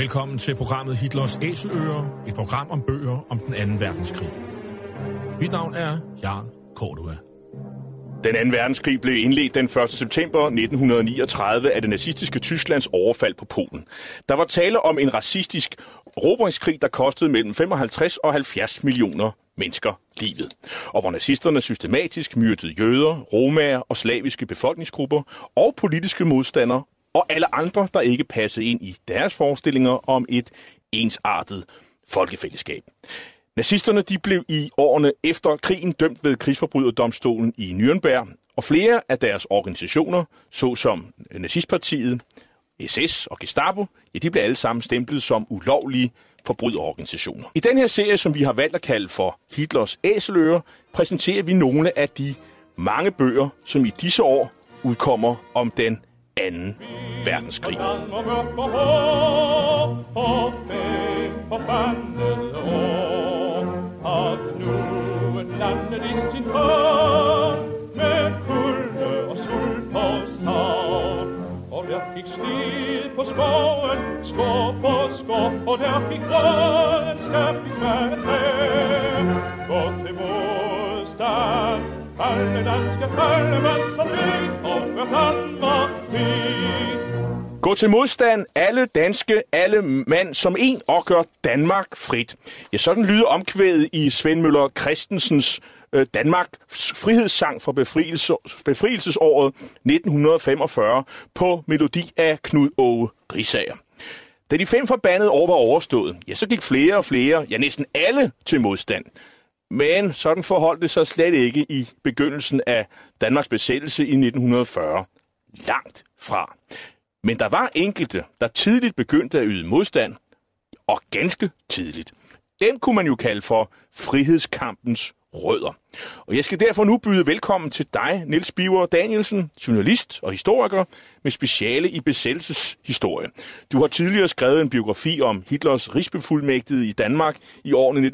Velkommen til programmet Hitlers Æseløer, et program om bøger om den anden verdenskrig. Mit navn er Jan Cordua. Den anden verdenskrig blev indledt den 1. september 1939 af det nazistiske Tysklands overfald på Polen. Der var tale om en racistisk råbringskrig, der kostede mellem 55 og 70 millioner mennesker livet, og hvor nazisterne systematisk myrdede jøder, romager og slaviske befolkningsgrupper og politiske modstandere og alle andre, der ikke passede ind i deres forestillinger om et ensartet folkefællesskab. Nazisterne de blev i årene efter krigen dømt ved krigsforbryderdomstolen i Nürnberg, og flere af deres organisationer, såsom nazistpartiet, SS og Gestapo, ja, de blev alle sammen stemplet som ulovlige forbryderorganisationer. I den her serie, som vi har valgt at kalde for Hitlers Æseløer, præsenterer vi nogle af de mange bøger, som i disse år udkommer om den anden verdenskrig. landet i sin hånd med kulde og sult og savn. Og der gik slid på skoven, skår på skår, og der gik grøn skab i svære træ. Gå til alle danske mand, som ved, og fri. Gå til modstand, alle danske, alle mand som en, og gør Danmark frit. Ja, sådan lyder omkvædet i Svend Møller Christensens øh, Danmark frihedssang for befrielse, befrielsesåret 1945 på melodi af Knud Åge Risager. Da de fem forbandede år var overstået, ja, så gik flere og flere, ja næsten alle, til modstand. Men sådan forholdt det sig slet ikke i begyndelsen af Danmarks besættelse i 1940. Langt fra. Men der var enkelte, der tidligt begyndte at yde modstand, og ganske tidligt. Den kunne man jo kalde for frihedskampens rødder. Og jeg skal derfor nu byde velkommen til dig, Niels Biver Danielsen, journalist og historiker med speciale i besættelseshistorie. Du har tidligere skrevet en biografi om Hitlers rigsbefuldmægtigede i Danmark i årene 1942-45,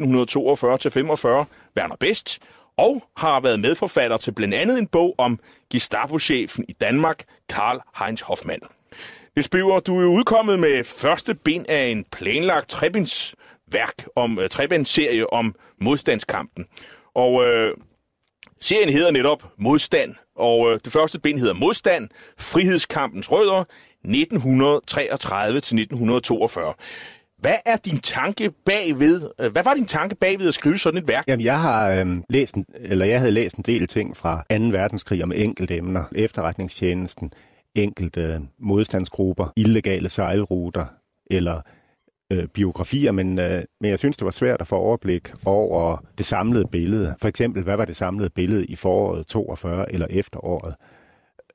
Werner Best, og har været medforfatter til blandt andet en bog om Gestapo-chefen i Danmark, Karl Heinz Hoffmann. Niels Biver, du er jo udkommet med første bind af en planlagt trebinds værk om øh, uh, serie om modstandskampen. Og øh, serien hedder netop Modstand, og øh, det første bind hedder Modstand, Frihedskampens rødder, 1933-1942. Hvad er din tanke bagved? Øh, hvad var din tanke bagved at skrive sådan et værk? Jamen, jeg har øh, læst en, eller jeg havde læst en del ting fra 2. verdenskrig om enkelte emner. Efterretningstjenesten, enkelte øh, modstandsgrupper, illegale sejlruter eller øh, biografier, men, øh, men jeg synes, det var svært at få overblik over det samlede billede. For eksempel, hvad var det samlede billede i foråret 42 eller efteråret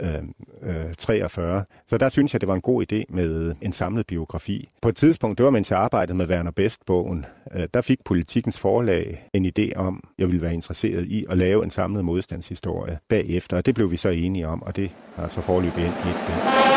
øh, øh, 43. Så der synes jeg, det var en god idé med en samlet biografi. På et tidspunkt, det var mens jeg arbejdede med Werner Best-bogen, øh, der fik politikens forlag en idé om, jeg ville være interesseret i at lave en samlet modstandshistorie bagefter, og det blev vi så enige om, og det har så forløbet ind i et bind.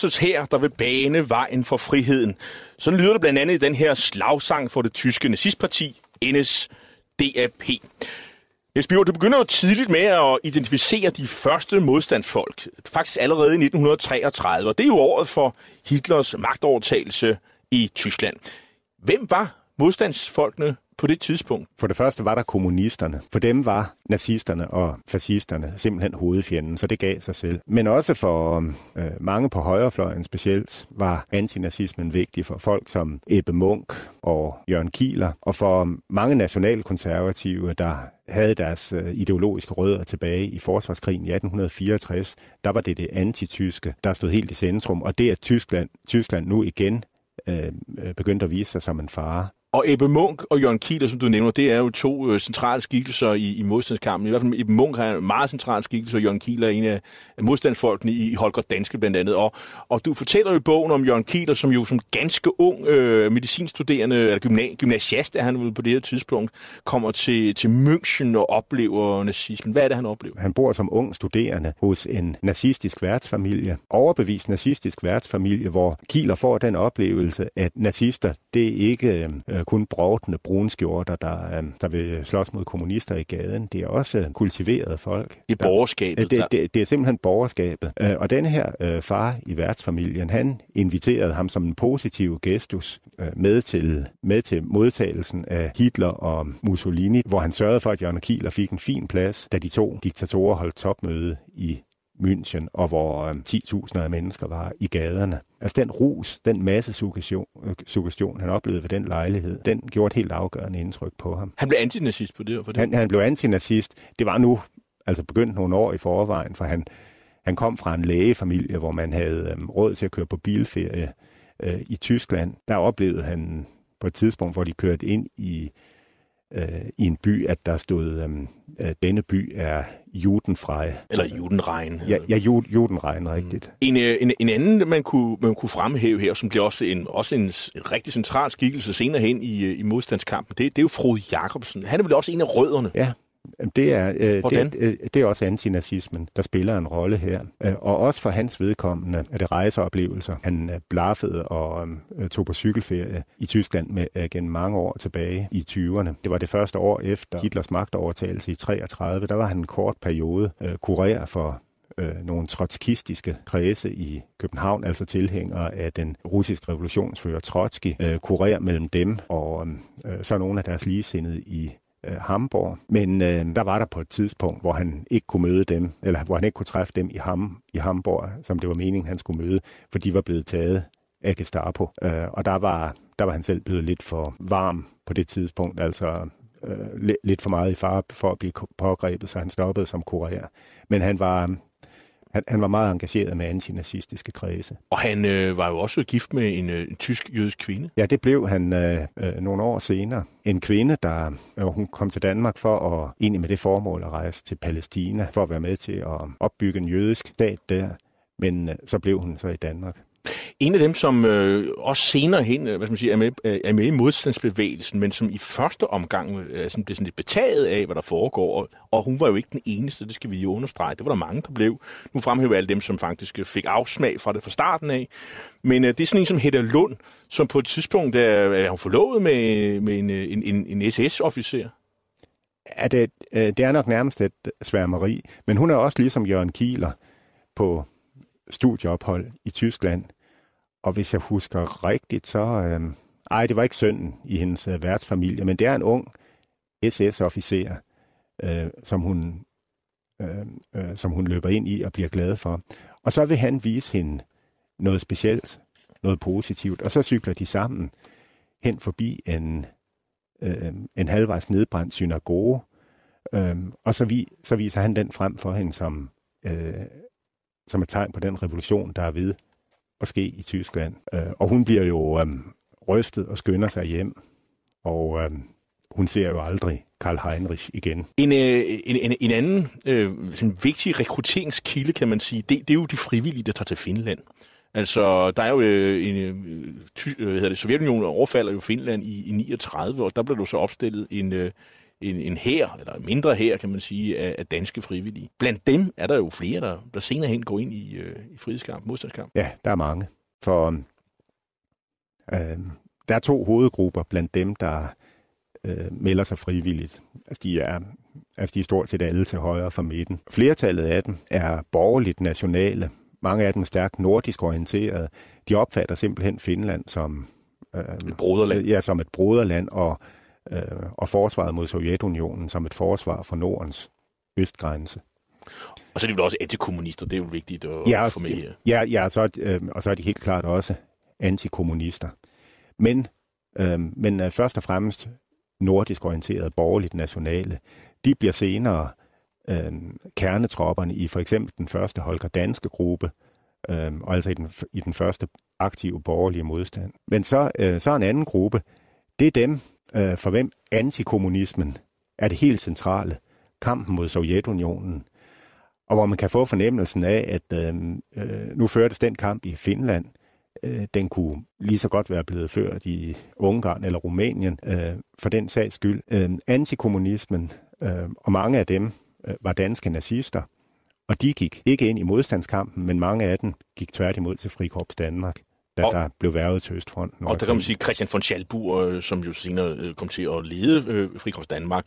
Korsets her, der vil bane vejen for friheden. Sådan lyder det blandt andet i den her slagsang for det tyske nazistparti, NSDAP. Niels Bjørn, du begynder jo tidligt med at identificere de første modstandsfolk, faktisk allerede i 1933, og det er jo året for Hitlers magtovertagelse i Tyskland. Hvem var modstandsfolkene på det tidspunkt? For det første var der kommunisterne. For dem var nazisterne og fascisterne simpelthen hovedfjenden, så det gav sig selv. Men også for øh, mange på højrefløjen specielt var antinazismen vigtig for folk som Ebbe Munk og Jørgen Kieler, og for mange nationalkonservative, der havde deres øh, ideologiske rødder tilbage i forsvarskrigen i 1864, der var det det antityske, der stod helt i centrum, og det at Tyskland, Tyskland nu igen øh, øh begyndte at vise sig som en fare og Ebbe Munk og Jørgen Kieler, som du nævner, det er jo to øh, centrale skikkelser i, i modstandskampen. I hvert fald Ebbe Munk har en meget central skikkelse, og Jørgen Kieler er en af modstandsfolkene i, i Holger Danske blandt andet. Og, og du fortæller jo i bogen om Jørgen Kieler, som jo som ganske ung øh, medicinstuderende, eller gymna- gymnasiast er han på det her tidspunkt, kommer til, til München og oplever nazismen. Hvad er det, han oplever? Han bor som ung studerende hos en nazistisk værtsfamilie, overbevist nazistisk værtsfamilie, hvor Kieler får den oplevelse, at nazister, det er ikke øh, kun brovtende brunskjorter, der, øh, der vil slås mod kommunister i gaden. Det er også øh, kultiverede folk. Det er borgerskabet. Det, det, det er simpelthen borgerskabet. Øh, og den her øh, far i værtsfamilien, han inviterede ham som en positiv gestus øh, med, til, med til modtagelsen af Hitler og Mussolini, hvor han sørgede for, at Jørgen Kieler fik en fin plads, da de to diktatorer holdt topmøde i München, og hvor øh, 10.000 af mennesker var i gaderne. Altså den rus, den masse suggestion, øh, suggestion, han oplevede ved den lejlighed, den gjorde et helt afgørende indtryk på ham. Han blev antinazist på det? For det. Han, han blev antinazist. Det var nu altså begyndt nogle år i forvejen, for han, han kom fra en lægefamilie, hvor man havde øh, råd til at køre på bilferie øh, i Tyskland. Der oplevede han på et tidspunkt, hvor de kørte ind i øh, i en by, at der stod, øhm, at denne by er judenfrej. Eller judenregn. Ja, ja jud, judenregn, rigtigt. En, øh, en, en anden, man kunne, man kunne fremhæve her, som bliver også en, også en rigtig central skikkelse senere hen i, øh, i modstandskampen, det, det er jo Frode Jacobsen. Han er vel også en af rødderne? Ja, det er, øh, det, øh, det er også antinazismen, der spiller en rolle her. Øh, og også for hans vedkommende er det rejseoplevelser. Han øh, blaffede og øh, tog på cykelferie i Tyskland med, øh, gennem mange år tilbage i 20'erne. Det var det første år efter Hitlers magtovertagelse i 33. Der var han en kort periode øh, kurer for øh, nogle trotskistiske kredse i København, altså tilhængere af den russiske revolutionsfører Trotsky, øh, kurer mellem dem og øh, så nogle af deres ligesindede i øh, Hamburg. Men øh, der var der på et tidspunkt, hvor han ikke kunne møde dem, eller hvor han ikke kunne træffe dem i, Ham, i Hamburg, som det var meningen, han skulle møde, for de var blevet taget af Gestapo. Øh, og der var, der var han selv blevet lidt for varm på det tidspunkt, altså øh, lidt for meget i fare for at blive pågrebet, så han stoppede som kurér. Men han var, han, han var meget engageret med antinazistiske kredse. Og han øh, var jo også gift med en, øh, en tysk-jødisk kvinde. Ja, det blev han øh, øh, nogle år senere. En kvinde, der øh, hun kom til Danmark for at egentlig med det formål at rejse til Palæstina, for at være med til at opbygge en jødisk stat der. Men øh, så blev hun så i Danmark. En af dem, som øh, også senere hen øh, hvad skal man sige, er, med, øh, er med i modstandsbevægelsen, men som i første omgang øh, som blev sådan lidt betaget af, hvad der foregår, og, og hun var jo ikke den eneste, det skal vi jo understrege. Det var der mange, der blev. Nu fremhæver alle dem, som faktisk øh, fik afsmag fra det fra starten af. Men øh, det er sådan en som Hedda Lund, som på et tidspunkt er, er hun forlovet med, med en, en, en, en SS-officer. Ja, det, det er nok nærmest et sværmeri, men hun er også ligesom Jørgen Kieler på studieophold i Tyskland. Og hvis jeg husker rigtigt, så... Øh, ej, det var ikke sønnen i hendes øh, værtsfamilie, men det er en ung SS-officer, øh, som, hun, øh, øh, som hun løber ind i og bliver glad for. Og så vil han vise hende noget specielt, noget positivt, og så cykler de sammen hen forbi en, øh, en halvvejs nedbrændt synagoge, øh, og så, vi, så viser han den frem for hende som øh, som et tegn på den revolution, der er ved at ske i Tyskland. Øh, og hun bliver jo øh, rystet og skynder sig hjem, og øh, hun ser jo aldrig Karl Heinrich igen. En, øh, en, en, en anden øh, sådan vigtig rekrutteringskilde, kan man sige, det, det er jo de frivillige, der tager til Finland. Altså, der er jo øh, en, øh, ty, øh, hvad hedder det, Sovjetunionen overfalder jo Finland i, i 39, og der blev jo så opstillet en, øh, en, en her, eller mindre her, kan man sige, af, af danske frivillige. Blandt dem er der jo flere, der, der senere hen går ind i, øh, i frihedskamp, modstandskamp. Ja, der er mange. For øh, der er to hovedgrupper blandt dem, der øh, melder sig frivilligt. Altså de, er, altså de er stort set alle til højre for midten. Flertallet af dem er borgerligt nationale. Mange af dem er stærkt nordisk orienterede. De opfatter simpelthen Finland som... Øh, et broderland. Ja, som et broderland, og øh, og forsvaret mod Sovjetunionen som et forsvar for Nordens østgrænse. Og så er de vel også antikommunister, det er jo vigtigt at ja, få med her. Ja, ja så, øh, og så er de helt klart også antikommunister. Men, øh, men øh, først og fremmest nordisk orienterede, borgerligt nationale, de bliver senere øh, kernetropperne i for eksempel den første Holger Danske gruppe, øh, og altså i den, i den første aktive borgerlige modstand. Men så, øh, så en anden gruppe, det er dem, øh, for hvem antikommunismen er det helt centrale. Kampen mod Sovjetunionen. Og hvor man kan få fornemmelsen af, at øh, øh, nu førtes den kamp i Finland. Øh, den kunne lige så godt være blevet ført i Ungarn eller Rumænien, øh, for den sags skyld. Øh, antikommunismen, øh, og mange af dem øh, var danske nazister, og de gik ikke ind i modstandskampen, men mange af dem gik tværtimod til Frikorps Danmark da og, der blev værvet til Østfronten. Og der kan man sige, Christian von Schalburg, øh, som jo senere øh, kom til at lede øh, Frikorps Danmark,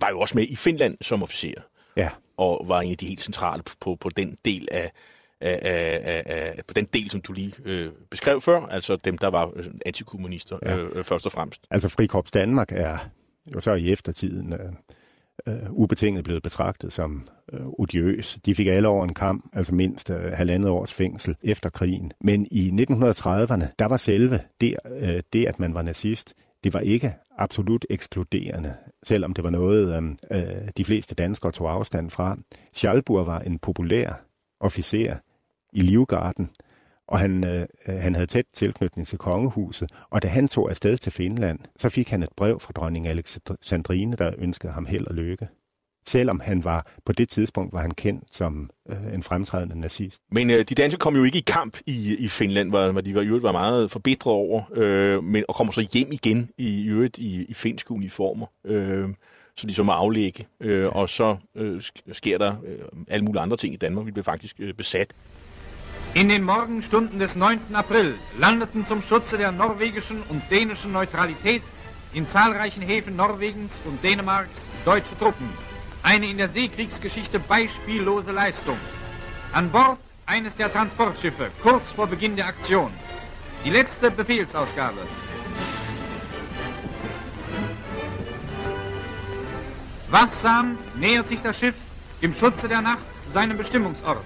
var jo også med i Finland som officer. Ja. Og var en af de helt centrale på, på, den del af, af, af, af, på den del, som du lige øh, beskrev før, altså dem, der var antikommunister ja. øh, først og fremmest. Altså Frikorps Danmark er jo så i eftertiden øh, øh, ubetinget blevet betragtet som øh, odiøs. De fik alle over en kamp, altså mindst øh, halvandet års fængsel efter krigen. Men i 1930'erne, der var selve det, øh, det, at man var nazist, det var ikke absolut ekskluderende, selvom det var noget, øh, øh de fleste danskere tog afstand fra. Schalburg var en populær officer i Livgarden, og han, øh, øh, han havde tæt tilknytning til kongehuset, og da han tog afsted til Finland, så fik han et brev fra dronning Alexandrine, der ønskede ham held og lykke. Selvom han var, på det tidspunkt var han kendt som øh, en fremtrædende nazist. Men øh, de danske kom jo ikke i kamp i, i Finland, hvor, hvor de var, i øvrigt var meget forbedret over, øh, men, og kommer så hjem igen i øvrigt i, i finske uniformer. Øh, så de så må aflægge, øh, og så øh, sker der øh, alle mulige andre ting i Danmark. Vi blev faktisk øh, besat. In den Morgenstunden des 9. April landeten zum Schutze der norwegischen und dänischen Neutralität in zahlreichen Häfen Norwegens und Dänemarks deutsche Truppen. Eine in der Seekriegsgeschichte beispiellose Leistung. An Bord eines der Transportschiffe kurz vor Beginn der Aktion. Die letzte Befehlsausgabe. Wachsam nähert sich das Schiff im Schutze der Nacht seinem Bestimmungsort.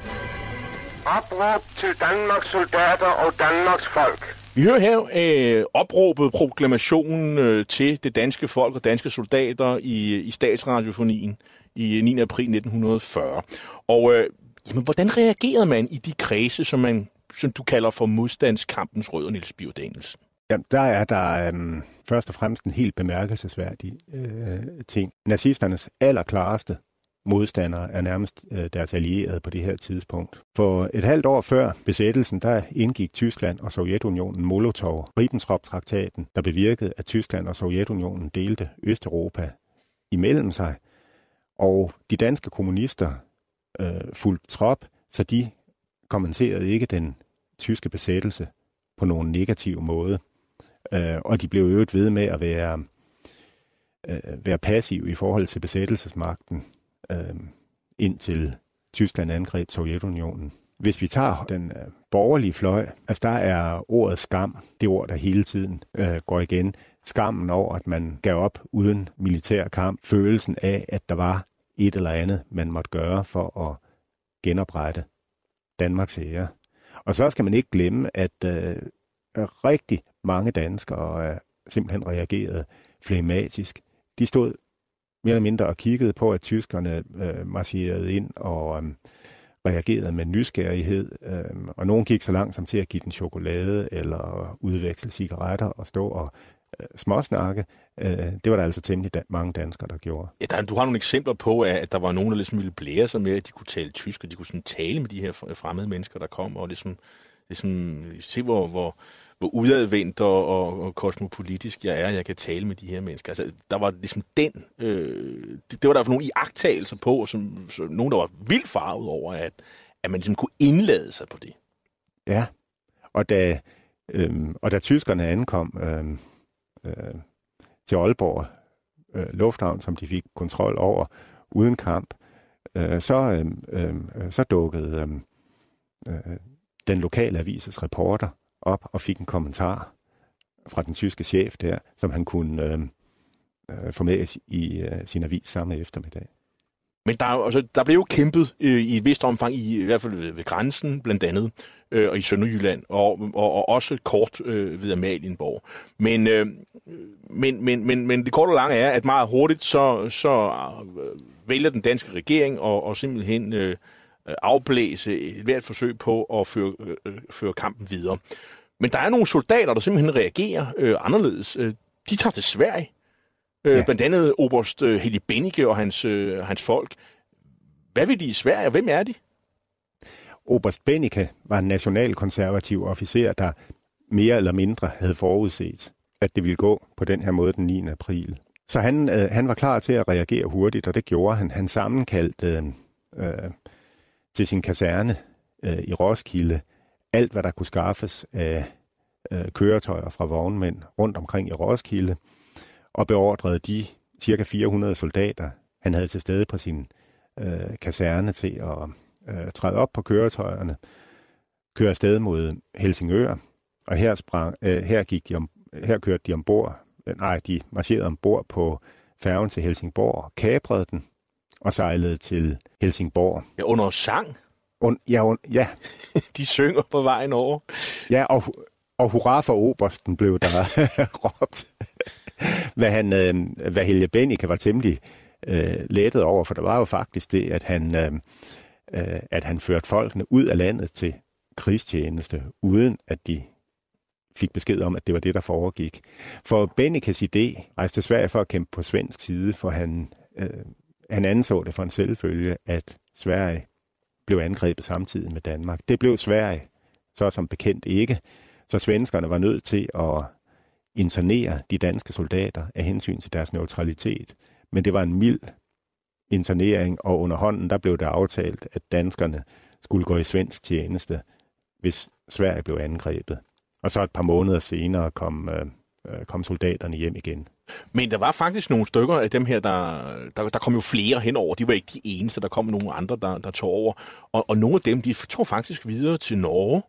Opråb til Danmarks soldater og Danmarks folk. Vi hører her øh, opråbet proklamationen øh, til det danske folk og danske soldater i, i statsradiofonien i 9. april 1940. Og øh, jamen, hvordan reagerede man i de kredse, som, man, som du kalder for modstandskampens rød, Niels Bio Danielsen? Jamen, der er der øhm, først og fremmest en helt bemærkelsesværdig øh, ting. Nazisternes allerklareste modstandere er nærmest øh, deres allierede på det her tidspunkt. For et halvt år før besættelsen, der indgik Tyskland og Sovjetunionen Molotov-Ribbentrop-traktaten, der bevirkede, at Tyskland og Sovjetunionen delte Østeuropa imellem sig. Og de danske kommunister øh, fulgte trop, så de kommenterede ikke den tyske besættelse på nogen negativ måde. Øh, og de blev øvet ved med at være, øh, være passive i forhold til besættelsesmagten øh, indtil Tyskland angreb Sovjetunionen. Hvis vi tager den øh, borgerlige fløj, altså der er ordet skam, det ord, der hele tiden øh, går igen. Skammen over, at man gav op uden militær kamp. Følelsen af, at der var et eller andet, man måtte gøre for at genoprette Danmarks ære. Og så skal man ikke glemme, at øh, rigtig mange danskere øh, simpelthen reagerede flematisk. De stod mere eller mindre og kiggede på, at tyskerne øh, marcherede ind og øh, reagerede med nysgerrighed. Øh, og nogen gik så langt som til at give den chokolade eller udveksle cigaretter og stå og øh, småsnakke. Øh, det var der altså temmelig da- mange danskere, der gjorde. Ja, der, du har nogle eksempler på, at der var nogen, der ligesom ville blære sig med, at de kunne tale tysk, og de kunne sådan tale med de her fremmede mennesker, der kom, og ligesom, ligesom se, hvor, hvor, hvor udadvendt og, og, og kosmopolitisk jeg er, jeg kan tale med de her mennesker. Altså, der var ligesom den, øh, det, det var der for nogle iagtagelser på, som, som nogen, der var vildt farvet over, at, at man ligesom kunne indlade sig på det. Ja, og da, øh, og da tyskerne ankom øh, øh, til Aalborg øh, Lufthavn, som de fik kontrol over uden kamp, øh, så, øh, øh, så dukkede øh, øh, den lokale avises reporter op og fik en kommentar fra den tyske chef der, som han kunne øh, øh, få med i øh, sin avis samme eftermiddag. Men der, altså, der blev jo kæmpet øh, i et vist omfang, i, i hvert fald ved, ved grænsen blandt andet, øh, og i Sønderjylland, og, og, og også kort øh, ved Amalienborg. Men, øh, men, men, men, men det korte og lange er, at meget hurtigt så, så øh, vælger den danske regering og, og simpelthen øh, afblæse et hvert forsøg på at føre, øh, føre kampen videre. Men der er nogle soldater, der simpelthen reagerer øh, anderledes. Øh, de tager til Sverige. Øh, Ja. Blandt andet Oberst øh, Heli Bennicke og hans, øh, hans folk. Hvad vil de i Sverige, og hvem er de? Oberst Bennicke var en nationalkonservativ officer, der mere eller mindre havde forudset, at det ville gå på den her måde den 9. april. Så han, øh, han var klar til at reagere hurtigt, og det gjorde han. Han sammenkaldte øh, øh, til sin kaserne øh, i Roskilde. Alt, hvad der kunne skaffes af øh, køretøjer fra vognmænd rundt omkring i Roskilde, og beordrede de cirka 400 soldater, han havde til stede på sin øh, kaserne til at øh, træde op på køretøjerne, køre afsted mod Helsingør, og her, sprang, øh, her, gik de om, her kørte de ombord, øh, nej, de marcherede ombord på færgen til Helsingborg, kaprede den og sejlede til Helsingborg. Ja, under sang. Und, ja, und, ja, De synger på vejen over. ja, og, og hurra for obersten blev der råbt. hvad, han, øh, hvad Helge Bennicke var temmelig øh, lettet over, for der var jo faktisk det, at han, øh, øh, at han førte folkene ud af landet til krigstjeneste, uden at de fik besked om, at det var det, der foregik. For Bennickes idé rejste til Sverige for at kæmpe på svensk side, for han, øh, han anså det for en selvfølge, at Sverige blev angrebet samtidig med Danmark. Det blev Sverige så som bekendt ikke, så svenskerne var nødt til at internere de danske soldater af hensyn til deres neutralitet. Men det var en mild internering, og under hånden der blev det aftalt, at danskerne skulle gå i svensk tjeneste, hvis Sverige blev angrebet. Og så et par måneder senere kom, øh, øh, kom soldaterne hjem igen. Men der var faktisk nogle stykker af dem her, der, der, der kom jo flere henover. De var ikke de eneste, der kom nogle andre, der, der tog over. Og, og nogle af dem, de tog faktisk videre til Norge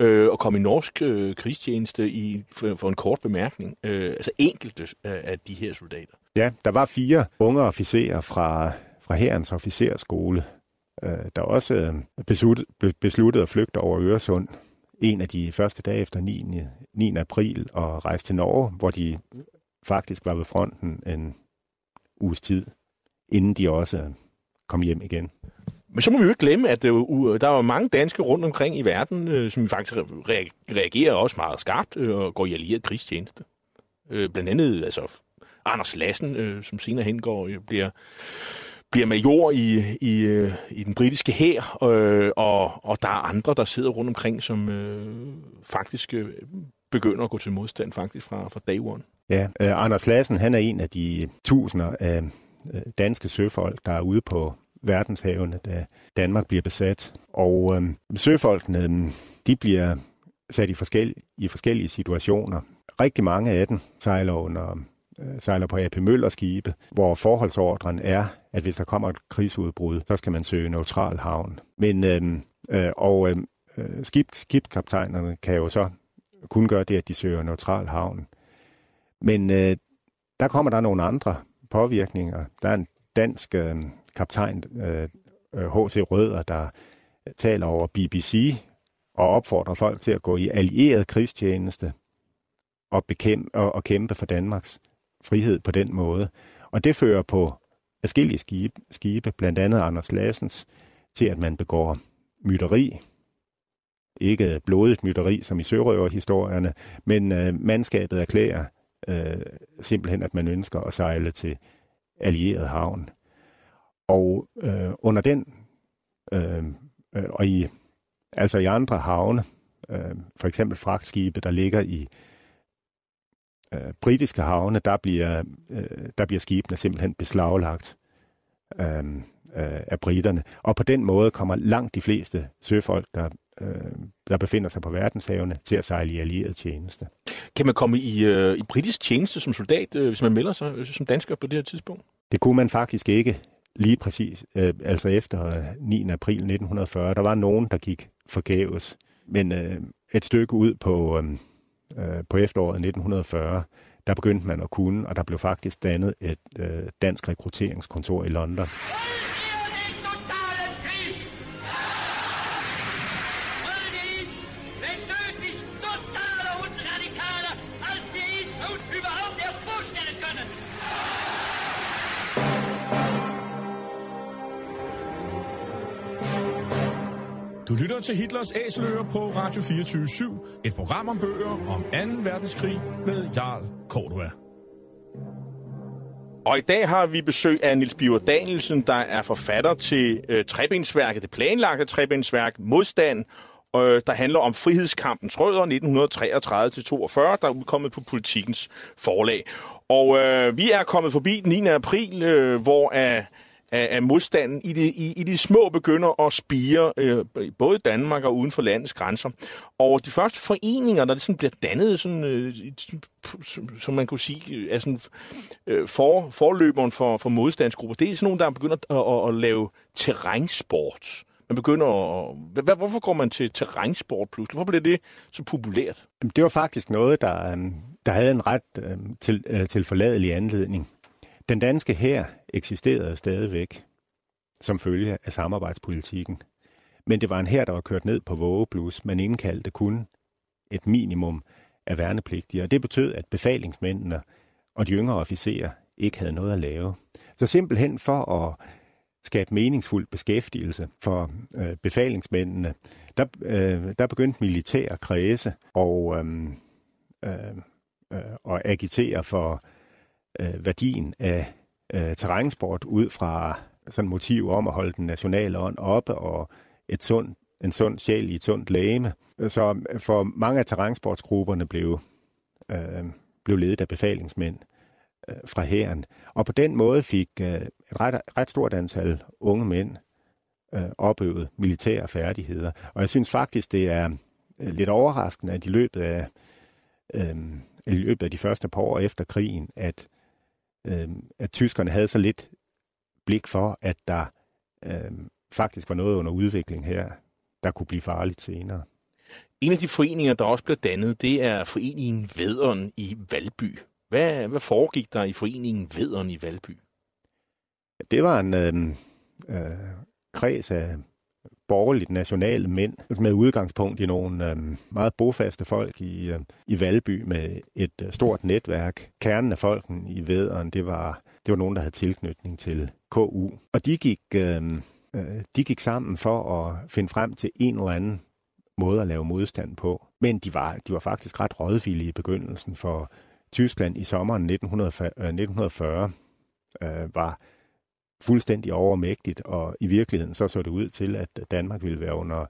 øh, og kom i norsk øh, krigstjeneste i, for, for en kort bemærkning. Øh, altså enkelte af, af de her soldater. Ja, der var fire unge officerer fra, fra herrens officerskole, øh, der også øh, besluttede, be- besluttede at flygte over Øresund en af de første dage efter 9. 9. april og rejste til Norge, hvor de faktisk var ved fronten en uges tid, inden de også kom hjem igen. Men så må vi jo ikke glemme, at øh, øh, der var mange danske rundt omkring i verden, øh, som faktisk reagerer også meget skarpt og går i allieret krigstjeneste. Blandt andet altså, Anders Lassen, som senere hen går, bliver, bliver major i, i, øh, i den britiske hær, øh, og, og der er andre, der sidder rundt omkring, som øh, faktisk øh, begynder at gå til modstand faktisk fra, fra day one. Ja, øh, Anders Lassen, han er en af de tusinder af øh, danske søfolk, der er ude på verdenshavene, da Danmark bliver besat. Og øh, søfolkene, øh, de bliver sat i, forskel, i forskellige situationer. Rigtig mange af dem sejler under øh, sejler på AP Møller skibe, hvor forholdsordren er, at hvis der kommer et krigsudbrud, så skal man søge neutral havn. Men, øh, øh, og øh, øh, skib, skibskaptajnerne kan jo så kun gøre det, at de søger neutral havn. Men øh, der kommer der nogle andre påvirkninger. Der er en dansk øh, kaptajn, øh, øh H.C. Røder, der taler over BBC og opfordrer folk til at gå i allieret krigstjeneste og, bekæmpe, og, og kæmpe for Danmarks frihed på den måde. Og det fører på forskellige skibe, skibe, blandt andet Anders Lassens, til at man begår mytteri. Ikke blodigt mytteri, som i sørøverhistorierne, men øh, mandskabet erklærer øh, simpelthen, at man ønsker at sejle til allieret havn. Og øh, under den, øh, øh, og i, altså i andre havne, øh, for eksempel fragtskibe, der ligger i øh, britiske havne, der bliver, øh, der bliver skibene simpelthen beslaglagt øh, øh, af britterne. Og på den måde kommer langt de fleste søfolk, der, øh, der befinder sig på verdenshavene, til at sejle i allieret tjeneste. Kan man komme i, øh, i britisk tjeneste som soldat, øh, hvis man melder sig øh, som dansker på det her tidspunkt? Det kunne man faktisk ikke lige præcis, øh, altså efter 9. april 1940. Der var nogen, der gik forgæves, men øh, et stykke ud på, øh, Øh, på efteråret 1940, der begyndte man at kunne, og der blev faktisk dannet et øh, dansk rekrutteringskontor i London. Du lytter til Hitlers Æseløer på Radio 24 Et program om bøger om 2. verdenskrig med Jarl Cordua. Og i dag har vi besøg af Nils Biver Danielsen, der er forfatter til øh, Trebensværket, det planlagte Trebensværk, Modstand, øh, der handler om frihedskampens rødder 1933-42, der er udkommet på politikens forlag. Og øh, vi er kommet forbi den 9. april, øh, hvor af, af, af modstanden i de, i, i de små begynder at spire, øh, både i Danmark og uden for landets grænser. Og de første foreninger, der ligesom bliver dannet, sådan, øh, som, man kunne sige, er sådan, øh, for, forløberen for, for modstandsgrupper, det er sådan nogle, der begynder at, at, at lave terrænsport. Man begynder at... Hvad, hvorfor går man til terrænsport pludselig? Hvorfor bliver det så populært? Det var faktisk noget, der, øhm, der havde en ret øhm, til, øh, til forladelig anledning. Den danske her eksisterede stadigvæk som følge af samarbejdspolitikken. Men det var en her, der var kørt ned på vågeblus. Man indkaldte kun et minimum af værnepligtige, og det betød, at befalingsmændene og de yngre officerer ikke havde noget at lave. Så simpelthen for at skabe meningsfuld beskæftigelse for øh, befalingsmændene, der, øh, der begyndte militær kredse og, øh, øh, øh, og agitere for øh, værdien af øh, terrænsport ud fra sådan motiv om at holde den nationale ånd oppe og et sund, en sund sjæl i et sundt lægeme. Så for mange af terrænsportsgrupperne blev, øh, blev ledet af befalingsmænd øh, fra hæren. Og på den måde fik øh, et ret, ret stort antal unge mænd øh, opøvet militære færdigheder. Og jeg synes faktisk, det er øh, lidt overraskende, at i løbet af, øh, i løbet af de første par år efter krigen, at, øh, at tyskerne havde så lidt blik for, at der øh, faktisk var noget under udvikling her, der kunne blive farligt senere. En af de foreninger, der også blev dannet, det er foreningen Vederen i Valby. Hvad, hvad foregik der i foreningen Vederen i Valby? Det var en øh, øh, kreds af borgerligt nationale mænd med udgangspunkt i nogle øh, meget bofaste folk i, øh, i Valby med et øh, stort netværk. Kernen af folken i Vederen, det var, det var nogen, der havde tilknytning til KU. Og de gik, øh, øh, de gik sammen for at finde frem til en eller anden måde at lave modstand på. Men de var, de var faktisk ret rådvillige i begyndelsen, for Tyskland i sommeren 1940, øh, øh, var fuldstændig overmægtigt, og i virkeligheden så så det ud til, at Danmark ville være under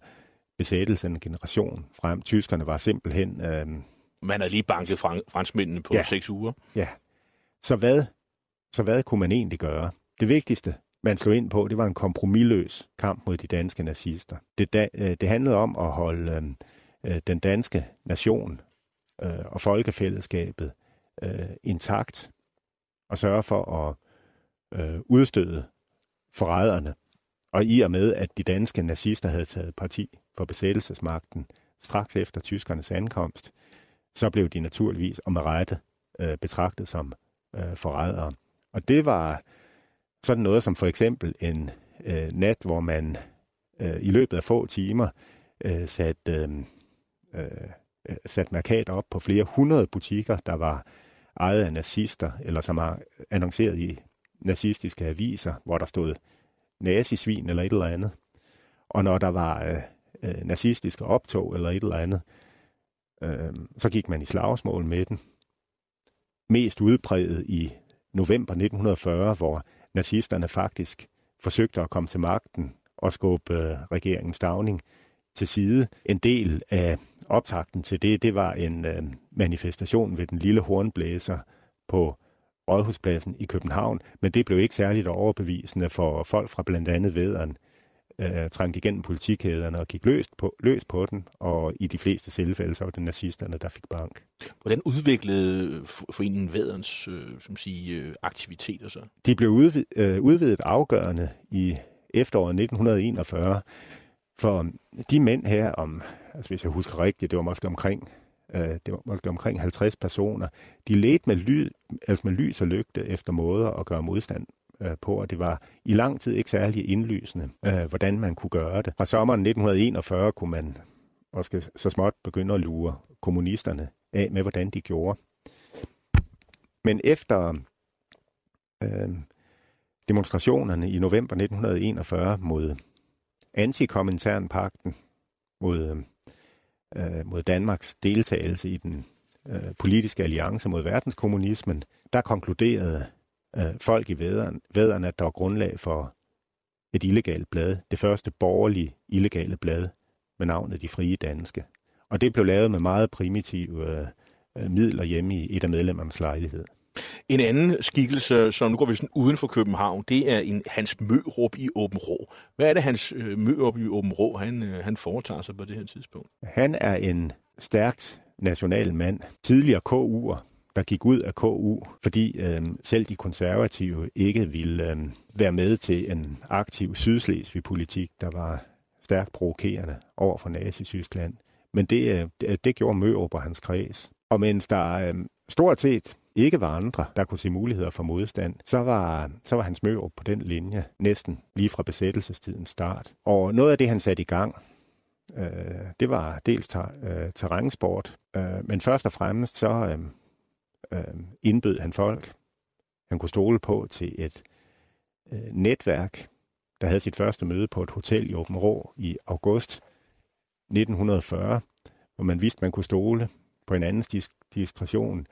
besættelse en generation frem. Tyskerne var simpelthen... Øh, Man har lige banket fran- franskmændene på ja. seks uger. Ja. Så hvad, så hvad kunne man egentlig gøre? Det vigtigste, man slog ind på, det var en kompromilløs kamp mod de danske nazister. Det, da, øh, det handlede om at holde øh, den danske nation øh, og folkefællesskabet øh, intakt og sørge for at øh, udstøde forræderne. Og i og med, at de danske nazister havde taget parti for besættelsesmagten straks efter tyskernes ankomst, så blev de naturligvis og med rette øh, betragtet som øh, forrædere. Og det var sådan noget som for eksempel en øh, nat, hvor man øh, i løbet af få timer øh, satte øh, øh, sat markat op på flere hundrede butikker, der var ejet af nazister, eller som har annonceret i nazistiske aviser, hvor der stod nazisvin eller et eller andet. Og når der var øh, øh, nazistiske optog eller et eller andet, øh, så gik man i slagsmål med den. Mest udpræget i november 1940, hvor nazisterne faktisk forsøgte at komme til magten og skubbe øh, regeringens Stavning til side. En del af optakten til det, det var en øh, manifestation ved den lille hornblæser på Rådhuspladsen i København, men det blev ikke særligt overbevisende for folk fra blandt andet Vederen, øh, trængte igennem politikæderne og gik løst på, løs på den, og i de fleste tilfælde så var det nazisterne, der fik bank. Hvordan udviklede foreningen Vederens øh, som sige, øh, aktiviteter så? De blev udvid, øh, udvidet afgørende i efteråret 1941, for de mænd her, om, altså hvis jeg husker rigtigt, det var måske omkring øh, det var omkring 50 personer, de ledte med, lyd, altså med lys og lygte efter måder at gøre modstand øh, på, og det var i lang tid ikke særlig indlysende, øh, hvordan man kunne gøre det. Fra sommeren 1941 kunne man også så småt begynde at lure kommunisterne af med, hvordan de gjorde. Men efter øh, demonstrationerne i november 1941 mod antikominternpakten, mod, øh, øh, mod Danmarks deltagelse i den øh, politiske alliance mod verdenskommunismen, der konkluderede øh, folk i vederen, vederen, at der var grundlag for et illegalt blad. Det første borgerlige illegale blad med navnet De Frie Danske. Og det blev lavet med meget primitive øh, øh midler hjemme i et af medlemmernes lejlighed. En anden skikkelse, som nu går vi sådan uden for København, det er en Hans Mørup i Åben Rå. Hvad er det, Hans øh, Mørup i Åben Rå, han, øh, han foretager sig på det her tidspunkt? Han er en stærkt national mand. Tidligere KU'er, der gik ud af KU, fordi øh, selv de konservative ikke ville øh, være med til en aktiv sydslesvig-politik, der var stærkt provokerende over for Nazi-Tyskland. Men det, øh, det gjorde Mørup og hans kreds. Og mens der øh, stort set ikke var andre, der kunne se muligheder for modstand, så var, så var hans Mørup på den linje næsten lige fra besættelsestidens start. Og noget af det, han satte i gang, øh, det var dels ter, øh, terrænsport, øh, men først og fremmest så øh, øh, indbød han folk, han kunne stole på til et øh, netværk, der havde sit første møde på et hotel i Åben Rå i august 1940, hvor man vidste, man kunne stole på en andens disk- diskretion,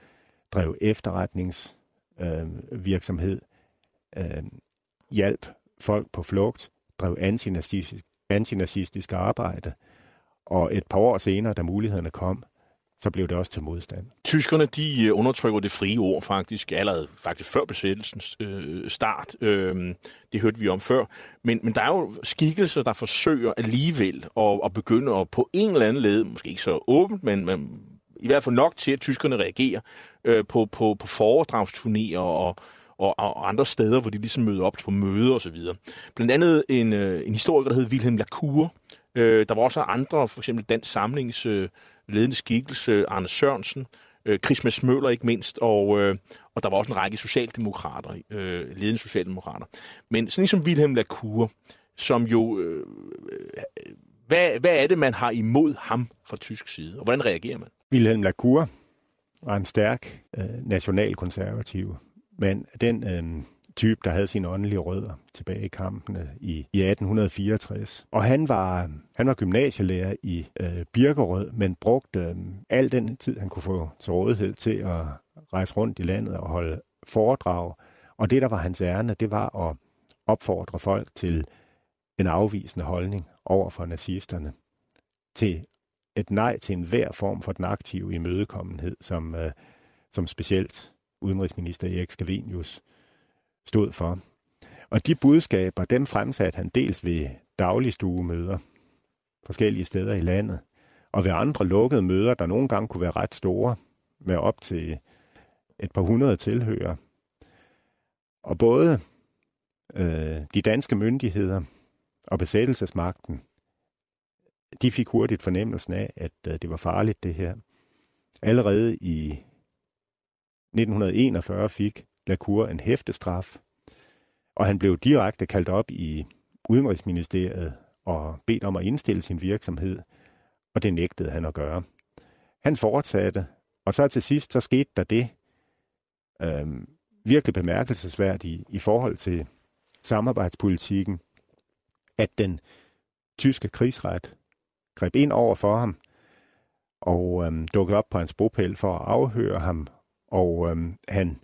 drev efterretningsvirksomhed, øh, øh, hjalp folk på flugt, drev antinazistisk, antinazistisk arbejde, og et par år senere, da mulighederne kom, så blev det også til modstand. Tyskerne, de øh, undertrykker det frie ord faktisk, allerede faktisk før besættelsens øh, start. Øh, det hørte vi om før. Men, men der er jo skikkelser, der forsøger alligevel at, at begynde at på en eller anden led, måske ikke så åbent, men, men i hvert fald nok til, at tyskerne reagerer øh, på, på, på foredragsturnéer og, og, og andre steder, hvor de ligesom møder op på møder osv. Blandt andet en, øh, en historiker, der hed Wilhelm Lacour. Øh, der var også andre, for eksempel Dansk Samlings øh, ledende skikkelse, Arne Sørensen, øh, Christmas Møller ikke mindst, og, øh, og der var også en række socialdemokrater, øh, ledende socialdemokrater. Men sådan ligesom Wilhelm Lacour, som jo... Øh, øh, hvad, hvad er det, man har imod ham fra tysk side, og hvordan reagerer man? Wilhelm Lacour var en stærk øh, nationalkonservativ men Den øh, type, der havde sine åndelige rødder tilbage i kampene i, i 1864. Og han var, han var gymnasielærer i øh, Birkerød, men brugte øh, al den tid, han kunne få til rådighed til at rejse rundt i landet og holde foredrag. Og det, der var hans ærne, det var at opfordre folk til en afvisende holdning over for nazisterne. Til et nej til enhver form for den aktive imødekommenhed, som, øh, som specielt udenrigsminister Erik Scavenius stod for. Og de budskaber, dem fremsatte han dels ved dagligstuemøder forskellige steder i landet, og ved andre lukkede møder, der nogle gange kunne være ret store, med op til et par hundrede tilhører. Og både øh, de danske myndigheder og besættelsesmagten, de fik hurtigt fornemmelsen af, at øh, det var farligt det her. Allerede i 1941 fik Lacour en hæftestraf, og han blev direkte kaldt op i Udenrigsministeriet og bedt om at indstille sin virksomhed, og det nægtede han at gøre. Han fortsatte, og så til sidst så skete der det øh, virkelig bemærkelsesværdige i forhold til samarbejdspolitikken, at den tyske krigsret greb ind over for ham og øhm, dukkede op på hans bopæl for at afhøre ham, og øhm, han,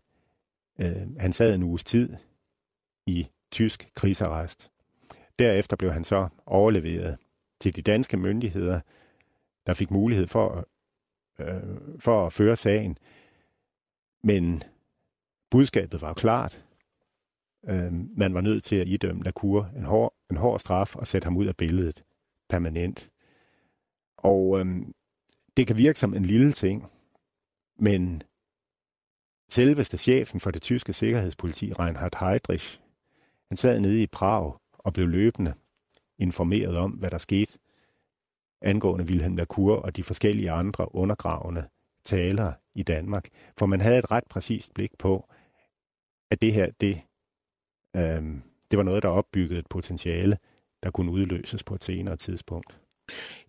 øh, han sad en uges tid i tysk krigsarrest. Derefter blev han så overleveret til de danske myndigheder, der fik mulighed for, øh, for at føre sagen. Men budskabet var klart. Øh, man var nødt til at idømme Lacour en hård, en hård straf og sætte ham ud af billedet permanent. Og øhm, det kan virke som en lille ting, men selveste chefen for det tyske sikkerhedspoliti, Reinhard Heydrich, han sad nede i Prag og blev løbende informeret om, hvad der skete angående Wilhelm Lacour og de forskellige andre undergravende talere i Danmark. For man havde et ret præcist blik på, at det her, det, øhm, det var noget, der opbyggede et potentiale, der kunne udløses på et senere tidspunkt.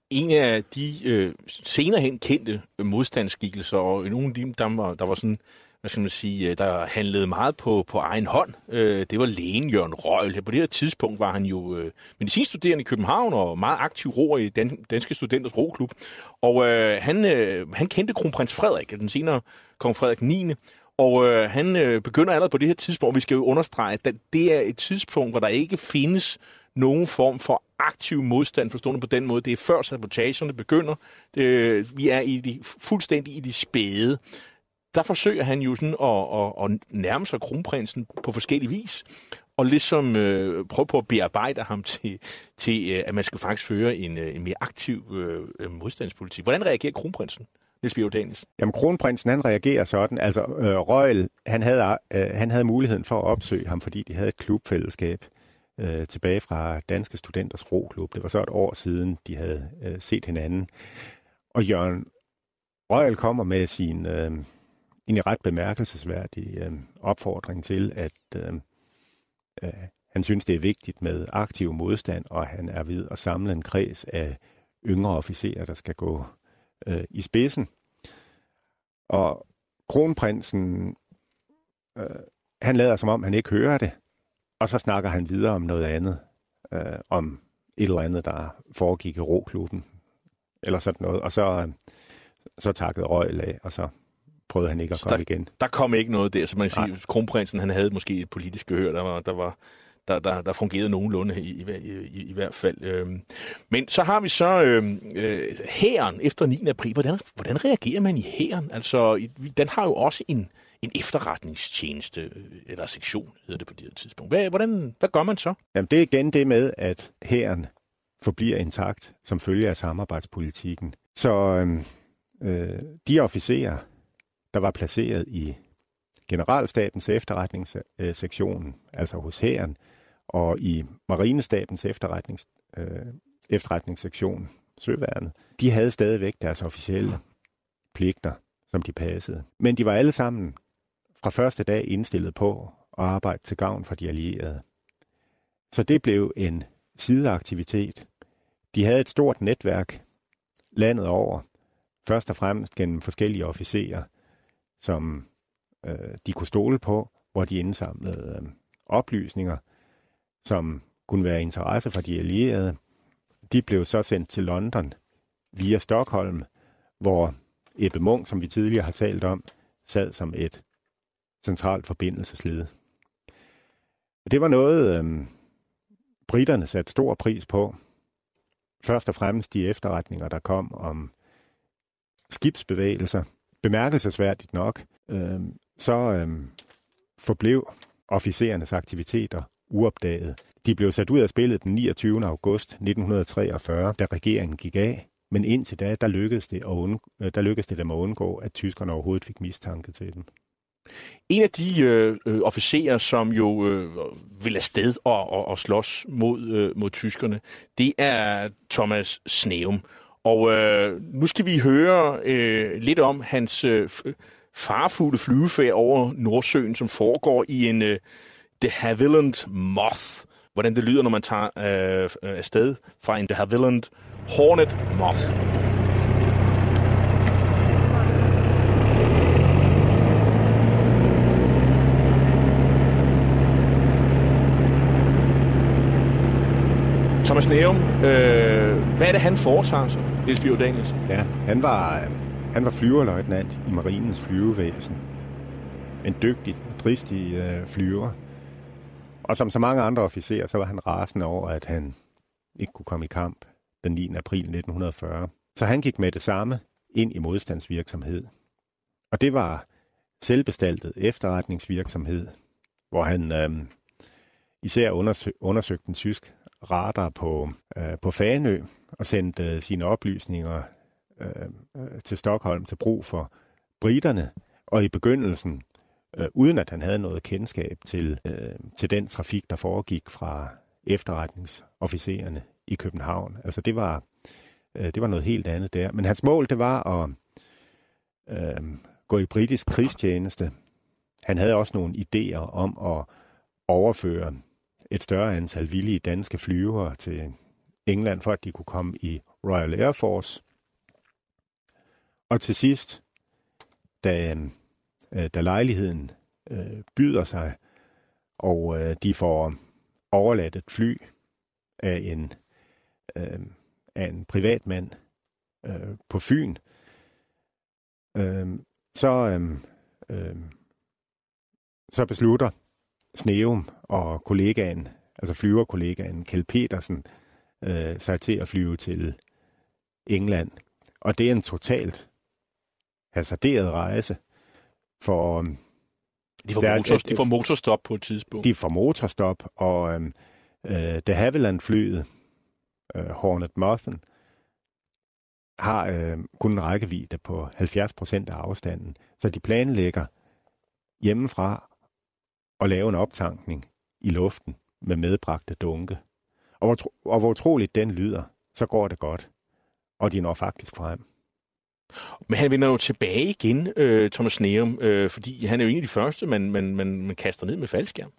En af de øh, senere hen kendte modstandsskikkelser, og nogle af dem, der var, der var sådan, hvad skal man sige, øh, der handlede meget på, på egen hånd, øh, det var lægen Jørgen Røgl. På det her tidspunkt var han jo øh, medicinstuderende i København og meget aktiv roer i Dan, Danske Studenters Roklub. Og øh, han, øh, han kendte kronprins Frederik, den senere kong Frederik 9., Og øh, han øh, begynder allerede på det her tidspunkt, vi skal jo understrege, at det er et tidspunkt, hvor der ikke findes nogen form for aktiv modstand, forstående på den måde. Det er før sabotagerne begynder. Det, vi er i de, fuldstændig i de spæde. Der forsøger han jo sådan at, at, at nærme sig kronprinsen på forskellige vis, og ligesom øh, prøve på at bearbejde ham til, til øh, at man skal faktisk føre en, øh, en mere aktiv øh, øh modstandspolitik. Hvordan reagerer kronprinsen? Niels Bjerg Jamen, kronprinsen, han reagerer sådan. Altså, øh, Røgel, han havde, øh, han havde muligheden for at opsøge ham, fordi de havde et klubfællesskab øh, tilbage fra Danske Studenters Roklub. Det var så et år siden, de havde øh, set hinanden. Og Jørgen Røgel kommer med sin øh, en ret bemærkelsesværdige øh, opfordring til, at øh, øh, han synes, det er vigtigt med aktiv modstand, og han er ved at samle en kreds af yngre officerer, der skal gå øh, i spidsen. Og kronprinsen, øh, han lader som om, han ikke hører det, og så snakker han videre om noget andet, øh, om et eller andet, der foregik i roklubben, eller sådan noget, og så, øh, så takkede Røgel af, og så prøvede han ikke at komme der, igen. Der kom ikke noget der, så man kan sige, kronprinsen han havde måske et politisk gehør, der var, der var der, der, der fungerede nogenlunde i, i, i, i hvert fald. Øhm. Men så har vi så øh, øh, hæren efter 9. april. Hvordan, hvordan reagerer man i hæren? Altså, den har jo også en, en efterretningstjeneste, øh, eller sektion, hedder det på det her tidspunkt. Hvad, hvordan, hvad gør man så? Jamen, det er igen det med, at hæren forbliver intakt som følge af samarbejdspolitikken. Så øh, øh, de officerer, der var placeret i generalstabens efterretningssektion, altså hos hæren, og i Marinestabens efterretnings, øh, efterretningssektion, Søværnet, de havde stadigvæk deres officielle pligter, som de passede. Men de var alle sammen fra første dag indstillet på at arbejde til gavn for de allierede. Så det blev en sideaktivitet. De havde et stort netværk landet over, først og fremmest gennem forskellige officerer, som øh, de kunne stole på, hvor de indsamlede øh, oplysninger, som kunne være interesse for de allierede. De blev så sendt til London via Stockholm, hvor Ebbe Munk, som vi tidligere har talt om, sad som et centralt forbindelsesled. Det var noget, øh, britterne satte stor pris på. Først og fremmest de efterretninger, der kom om skibsbevægelser. Bemærkelsesværdigt nok, øh, så øh, forblev officerernes aktiviteter uopdaget. De blev sat ud af spillet den 29. august 1943, da regeringen gik af. Men indtil da, der lykkedes det, at undgå, øh, der lykkedes det dem at undgå, at tyskerne overhovedet fik mistanke til dem. En af de øh, øh, officerer, som jo øh, vil afsted og, og, og slås mod, øh, mod tyskerne, det er Thomas Sneum. Og øh, nu skal vi høre øh, lidt om hans øh, farfulde flyvefærd over Nordsøen, som foregår i en øh, de Havilland Moth. Hvordan det lyder, når man tager øh, øh afsted fra en de Havilland Hornet Moth. Thomas Neum, øh, hvad er det, han foretager sig, Niels Bjørn Danielsen? Ja, han var, øh, han var flyverløjtnant i Marinens flyvevæsen. En dygtig, dristig øh, flyver. Og som så mange andre officerer, så var han rasende over, at han ikke kunne komme i kamp den 9. april 1940. Så han gik med det samme ind i modstandsvirksomhed. Og det var selvbestaltet efterretningsvirksomhed, hvor han øh, især undersøg, undersøgte den tysk radar på, øh, på Fanø og sendte øh, sine oplysninger øh, øh, til Stockholm til brug for briterne. Og i begyndelsen, øh, uden at han havde noget kendskab til, øh, til den trafik, der foregik fra efterretningsofficererne i København. Altså det var, øh, det var noget helt andet der. Men hans mål, det var at øh, gå i britisk krigstjeneste. Han havde også nogle idéer om at overføre et større antal villige danske flyvere til England, for at de kunne komme i Royal Air Force. Og til sidst, da, øh, da lejligheden øh, byder sig, og øh, de får overladt et fly af en, øh, af en privatmand øh, på Fyn, øh, så, øh, øh, så beslutter Sneum og kollegaen, altså flyverkollegaen Kjeld Petersen, øh, sig til at flyve til England. Og det er en totalt hasarderet rejse, for øhm, De får, Der er- motor, de får motorstop på et tidspunkt. de får motorstop, og øhm, øh, det Havilland-flyet, øh, Hornet Mothen, har øh, kun en rækkevidde på 70 procent af afstanden. Så de planlægger hjemmefra at lave en optankning i luften med medbragte dunke. Og hvor, og hvor utroligt den lyder, så går det godt. Og de når faktisk frem. Men han vender jo tilbage igen, øh, Thomas Neum, øh, fordi han er jo en af de første, man, man, man, man kaster ned med faldskærm.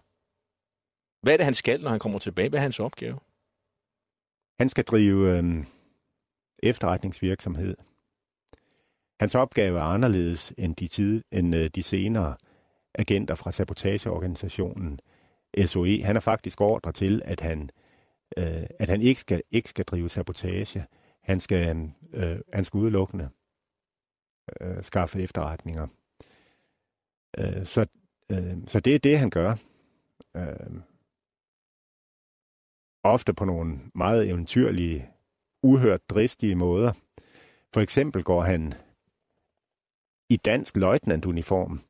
Hvad er det, han skal, når han kommer tilbage? Hvad er hans opgave? Han skal drive øh, efterretningsvirksomhed. Hans opgave er anderledes end de, tid, end, øh, de senere agenter fra sabotageorganisationen SOE. Han er faktisk ordre til, at han, øh, at han ikke, skal, ikke skal drive sabotage. Han skal, øh, han skal udelukkende øh, skaffe efterretninger. Øh, så, øh, så det er det, han gør. Øh, ofte på nogle meget eventyrlige, uhørt dristige måder. For eksempel går han i dansk løjtnantuniform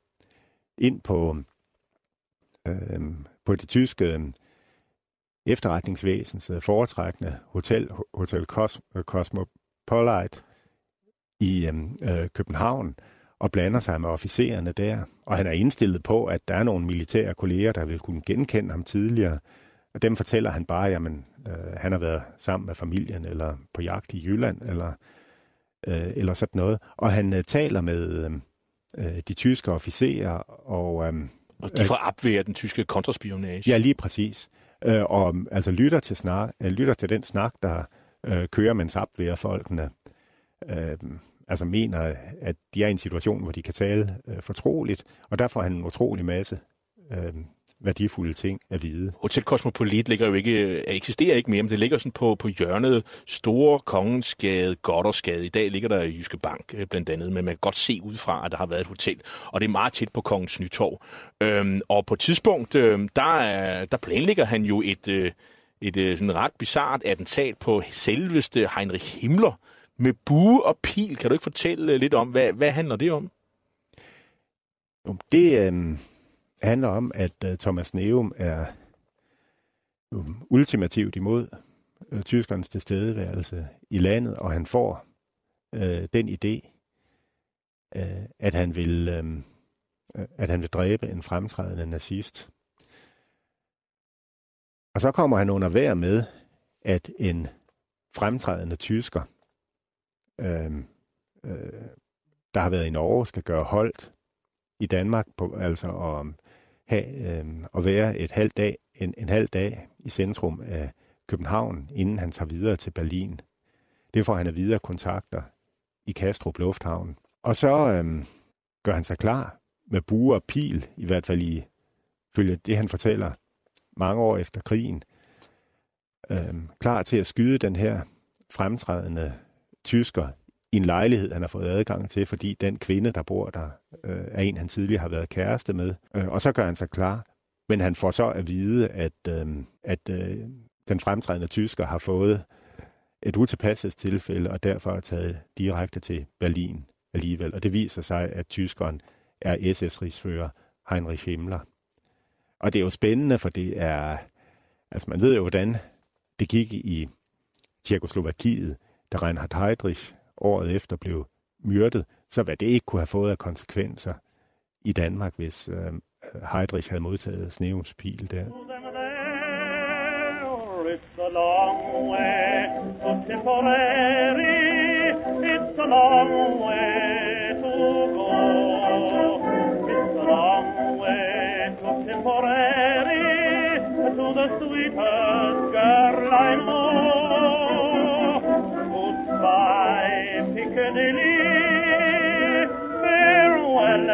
ind på, øh, på det tyske øh, efterretningsvæsens øh, foretrækkende hotel, Hotel Cos, øh, Cosmopolite i øh, øh, København og blander sig med officererne der. Og han er indstillet på, at der er nogle militære kolleger, der vil kunne genkende ham tidligere. Og dem fortæller han bare, at øh, han har været sammen med familien, eller på jagt i Jylland, eller, øh, eller sådan noget. Og han øh, taler med øh, de tyske officerer, og øh, Og de får opværet den tyske kontraspionage. ja, lige præcis. Øh, og altså lytter til, snak, øh, lytter til den snak, der øh, kører, mens folkene øh, altså mener, at de er i en situation, hvor de kan tale øh, fortroligt, og der får han en utrolig masse øh, værdifulde ting at vide. Hotel Cosmopolit ligger jo ikke, øh, eksisterer ikke mere, men det ligger sådan på, på hjørnet Store Kongensgade, Goddersgade. I dag ligger der Jyske Bank øh, blandt andet, men man kan godt se udefra, at der har været et hotel, og det er meget tæt på Kongens Nytorv. Øhm, og på et tidspunkt, øh, der, er, der planlægger han jo et, øh, et øh, sådan ret bizart attentat på selveste Heinrich Himmler med bue og pil. Kan du ikke fortælle øh, lidt om, hvad, hvad handler det om? Det øh, handler om, at øh, Thomas Neum er jo, ultimativt imod øh, tyskernes tilstedeværelse i landet, og han får øh, den idé, øh, at han vil øh, øh, at han vil dræbe en fremtrædende nazist. Og så kommer han under vejr med, at en fremtrædende tysker, øh, øh, der har været i Norge, skal gøre holdt i Danmark, på, altså og, have, øh, at være et halvt dag, en, en halv dag i centrum af København, inden han tager videre til Berlin. Det får han at videre kontakter i Kastrup Lufthavn. Og så øh, gør han sig klar med bue og pil, i hvert fald i følge det, han fortæller mange år efter krigen, øh, klar til at skyde den her fremtrædende tysker i en lejlighed, han har fået adgang til, fordi den kvinde, der bor der, øh, er en, han tidligere har været kæreste med. Øh, og så gør han sig klar. Men han får så at vide, at, øh, at øh, den fremtrædende tysker har fået et utilpassestilfælde, og derfor er taget direkte til Berlin alligevel. Og det viser sig, at tyskeren er SS-rigsfører Heinrich Himmler. Og det er jo spændende, for det er... Altså, man ved jo, hvordan det gik i Tjekoslovakiet, da Reinhard Heydrich året efter blev myrdet, så hvad det ikke kunne have fået af konsekvenser i Danmark, hvis øh, Heydrich havde modtaget Sneums pil der. It's a long way to Tipperary. It's a long way to go. It's a long way to Tipperary, to the sweetest girl I know. Farewell,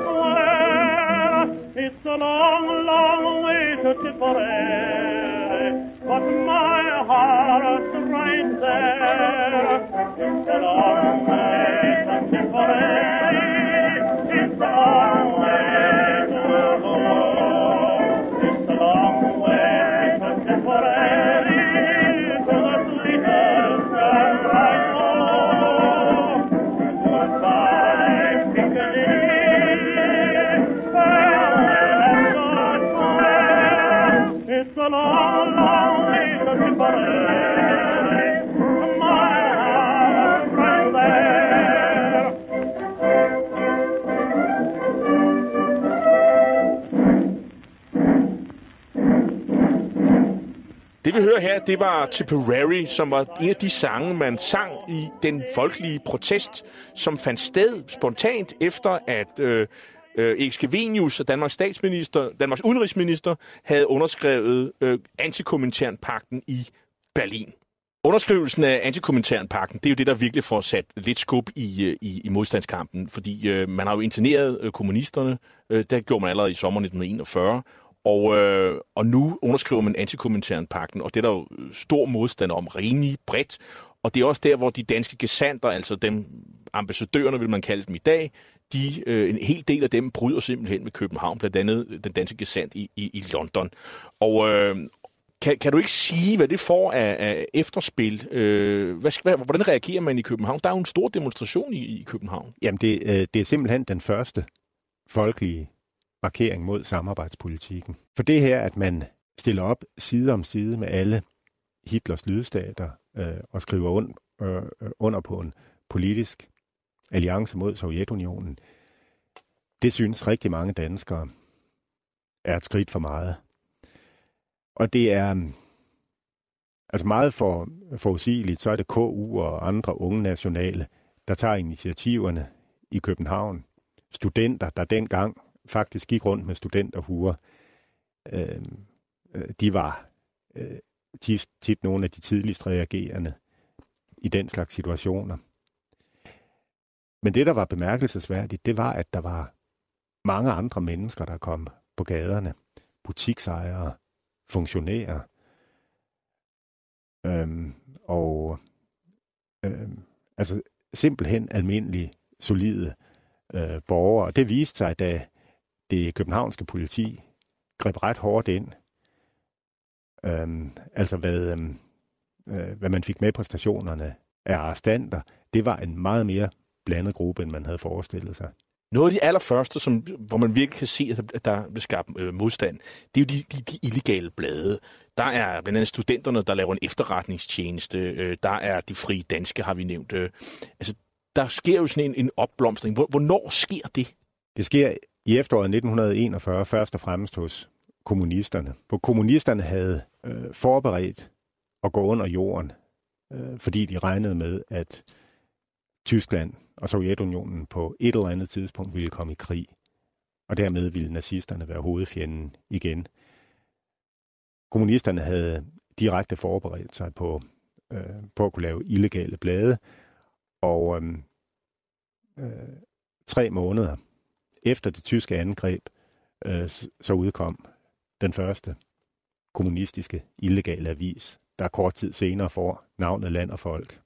Square. It's a long, long way to Tipperary, but my heart's right there. It's a long way to Tipperary. Vi hører her, det var Tipperary, som var en af de sange, man sang i den folkelige protest, som fandt sted spontant efter, at øh, øh, Erik og Danmarks statsminister, Danmarks udenrigsminister, havde underskrevet øh, antikommentærpakten i Berlin. Underskrivelsen af antikommentærpakten, det er jo det, der virkelig får sat lidt skub i, øh, i, i modstandskampen, fordi øh, man har jo interneret øh, kommunisterne, øh, det gjorde man allerede i sommeren 1941, og, øh, og nu underskriver man antikommentærenpakten, og det er der jo stor modstand om, rimelig bredt. Og det er også der, hvor de danske gesanter, altså dem ambassadørerne, vil man kalde dem i dag, de, øh, en hel del af dem bryder simpelthen med København, blandt andet den danske gesant i, i, i London. Og øh, kan, kan du ikke sige, hvad det får af, af efterspil? Øh, hvad, hvad, hvordan reagerer man i København? Der er jo en stor demonstration i, i København. Jamen, det, øh, det er simpelthen den første folkelige markering mod samarbejdspolitikken. For det her, at man stiller op side om side med alle Hitlers lydstater øh, og skriver und, øh, under på en politisk alliance mod Sovjetunionen, det synes rigtig mange danskere er et skridt for meget. Og det er mm, altså meget for, forudsigeligt, så er det KU og andre unge nationale, der tager initiativerne i København. Studenter, der dengang faktisk gik rundt med studenterhuer, øhm, øh, de var øh, tit, tit nogle af de tidligst reagerende i den slags situationer. Men det, der var bemærkelsesværdigt, det var, at der var mange andre mennesker, der kom på gaderne. Butiksejere, funktionærer, øhm, og øhm, altså simpelthen almindelige, solide øh, borgere. Og det viste sig, da det københavnske politi greb ret hårdt ind. Øhm, altså hvad, øhm, øh, hvad man fik med på stationerne af arrestanter, det var en meget mere blandet gruppe, end man havde forestillet sig. Noget af de allerførste, som, hvor man virkelig kan se, at der bliver skabt øh, modstand, det er jo de, de, de illegale blade. Der er blandt andet studenterne, der laver en efterretningstjeneste. Øh, der er de frie danske, har vi nævnt. Øh, altså, der sker jo sådan en, en opblomstring. Hvornår sker det? Det sker i efteråret 1941 først og fremmest hos kommunisterne. Hvor kommunisterne havde øh, forberedt at gå under jorden, øh, fordi de regnede med, at Tyskland og Sovjetunionen på et eller andet tidspunkt ville komme i krig, og dermed ville nazisterne være hovedfjenden igen. Kommunisterne havde direkte forberedt sig på, øh, på at kunne lave illegale blade, og øh, øh, tre måneder efter det tyske angreb, øh, så udkom den første kommunistiske illegale avis, der kort tid senere får navnet Land og Folk.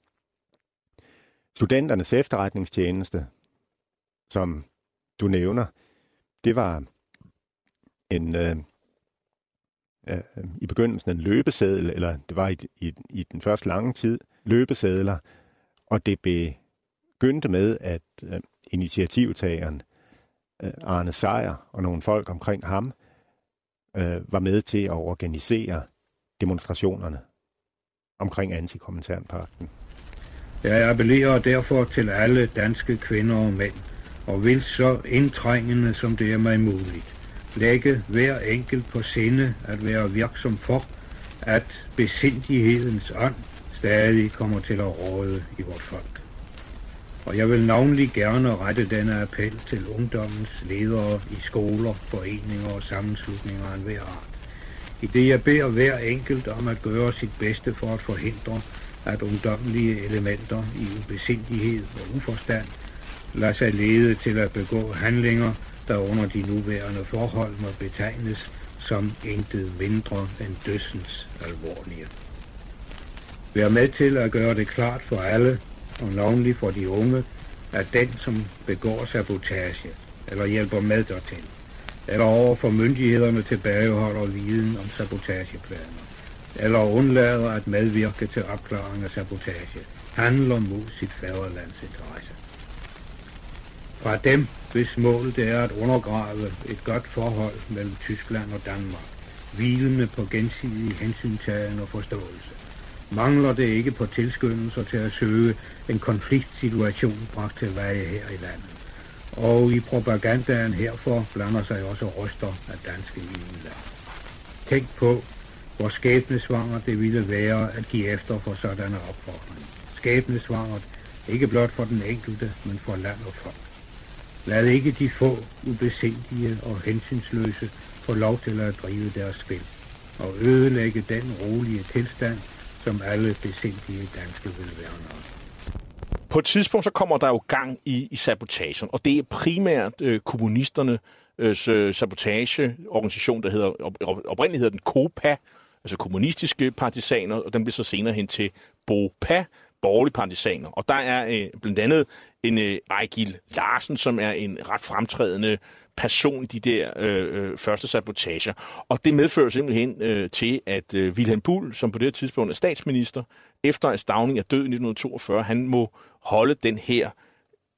Studenternes efterretningstjeneste, som du nævner, det var en øh, øh, i begyndelsen en løbeseddel, eller det var i, i, i den første lange tid løbesedler, og det begyndte med, at øh, initiativtageren Øh, Arne Sejer og nogle folk omkring ham øh, var med til at organisere demonstrationerne omkring antikommentærpakten. Jeg appellerer derfor til alle danske kvinder og mænd, og vil så indtrængende som det er mig muligt, lægge hver enkelt på sinde at være virksom for, at besindighedens ånd stadig kommer til at råde i vort folk. Og jeg vil navnlig gerne rette denne appel til ungdommens ledere i skoler, foreninger og sammenslutninger af enhver art. I det jeg beder hver enkelt om at gøre sit bedste for at forhindre, at ungdommelige elementer i ubesindighed og uforstand lader sig lede til at begå handlinger, der under de nuværende forhold må betegnes som intet mindre end dødsens alvorlige. Vær med til at gøre det klart for alle, og navnlig for de unge, er den, som begår sabotage eller hjælper med dertil, eller over for myndighederne tilbageholder viden om sabotageplaner, eller undlader at medvirke til opklaring af sabotage, handler mod sit fædrelands interesse. Fra dem, hvis mål det er at undergrave et godt forhold mellem Tyskland og Danmark, hvilende på gensidig hensyntagen og forståelse. Mangler det ikke på tilskyndelser til at søge en konfliktsituation bragt til veje her i landet. Og i propagandaen herfor blander sig også ryster af danske EU-land. Tænk på, hvor skæbnesvanger det ville være at give efter for sådanne opfordringer. Skæbnesvangert ikke blot for den enkelte, men for land og folk. Lad ikke de få ubesindige og hensynsløse få lov til at drive deres spil og ødelægge den rolige tilstand, som alle besindige danske vil være om. På et tidspunkt så kommer der jo gang i, i sabotagen, og det er primært øh, kommunisterne øh, øh, sabotageorganisation, der hedder, op, oprindeligt hedder den KOPA, altså kommunistiske partisaner, og den bliver så senere hen til BOPA, borgerlige partisaner. Og der er øh, blandt andet en øh, Ejgil Larsen, som er en ret fremtrædende person i de der øh, øh første sabotager. Og det medfører simpelthen øh, til, at øh, Wilhelm Bull, som på det tidspunkt er statsminister, efter at Stavning er død i 1942, han må holde den her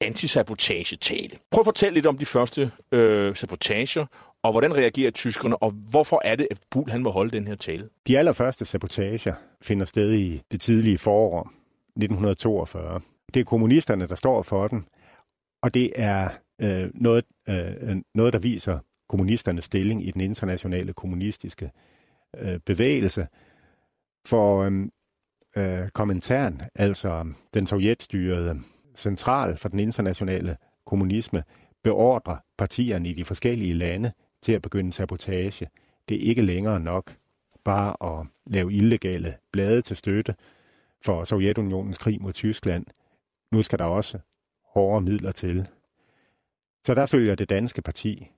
antisabotage-tale. Prøv at fortælle lidt om de første øh, sabotager, og hvordan reagerer tyskerne, og hvorfor er det, at Bull han må holde den her tale? De allerførste sabotager finder sted i det tidlige forår 1942. Det er kommunisterne, der står for den, og det er øh, noget, øh, noget, der viser kommunisternes stilling i den internationale kommunistiske øh, bevægelse. For øh, øh, kommentaren, altså den sovjetstyrede central for den internationale kommunisme, beordrer partierne i de forskellige lande til at begynde sabotage. Det er ikke længere nok bare at lave illegale blade til støtte for Sovjetunionens krig mod Tyskland. Nu skal der også hårde midler til. Så der følger det danske parti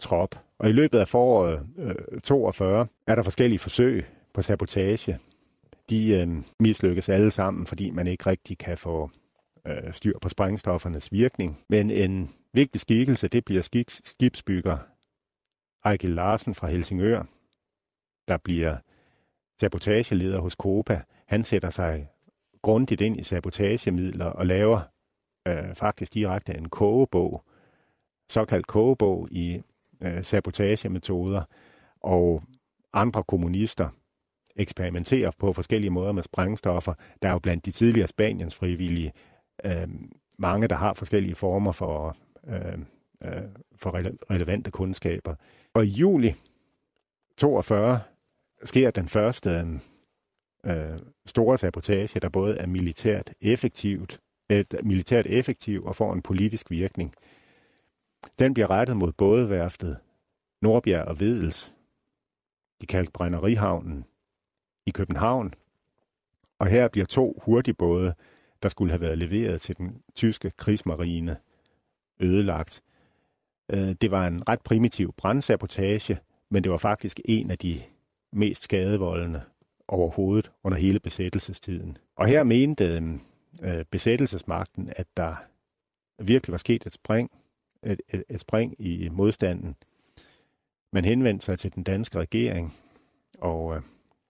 trop. Og i løbet af foråret øh, 42 er der forskellige forsøg på sabotage. De øh, mislykkes alle sammen, fordi man ikke rigtig kan få øh, styr på sprængstoffernes virkning. Men en vigtig skikkelse, det bliver skibsbygger Ejgil Larsen fra Helsingør, der bliver sabotageleder hos Copa. Han sætter sig grundigt ind i sabotagemidler og laver øh, faktisk direkte en kogebog, såkaldt kogebog i øh, sabotagemetoder, og andre kommunister eksperimenterer på forskellige måder med sprængstoffer. Der er jo blandt de tidligere Spaniens frivillige øh, mange, der har forskellige former for, øh, øh, for rele- relevante kundskaber. Og i juli 42 sker den første øh, øh, store sabotage, der både er militært effektivt, et militært effektiv og får en politisk virkning. Den bliver rettet mod både værftet Nordbjerg og Vedels, de kaldt Brænderihavnen i København. Og her bliver to hurtigbåde, der skulle have været leveret til den tyske krigsmarine, ødelagt. Øh, det var en ret primitiv brandsabotage, men det var faktisk en af de mest skadevoldende overhovedet under hele besættelsestiden. Og her mente øhm, øh, besættelsesmagten, at der virkelig var sket et spring, et, et, et spring i modstanden. Man henvendte sig til den danske regering og øh,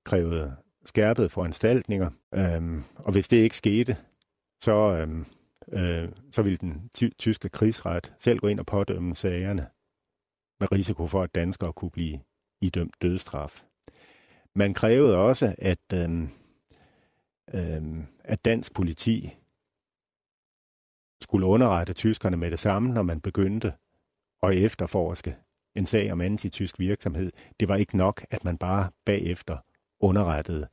krævede skærpede foranstaltninger. Øhm, og hvis det ikke skete, så, øhm, øh, så ville den ty- tyske krigsret selv gå ind og pådømme sagerne med risiko for, at danskere kunne blive idømt dødstraf. Man krævede også, at, øhm, øhm, at dansk politi skulle underrette tyskerne med det samme, når man begyndte at efterforske en sag om antitysk virksomhed. Det var ikke nok, at man bare bagefter underrettede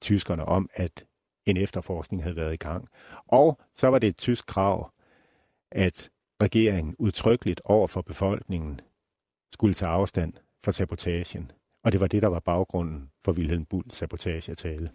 tyskerne om, at en efterforskning havde været i gang. Og så var det et tysk krav, at regeringen udtrykkeligt over for befolkningen skulle tage afstand fra sabotagen. Og det var det, der var baggrunden for Wilhelm Bulls sabotagetale.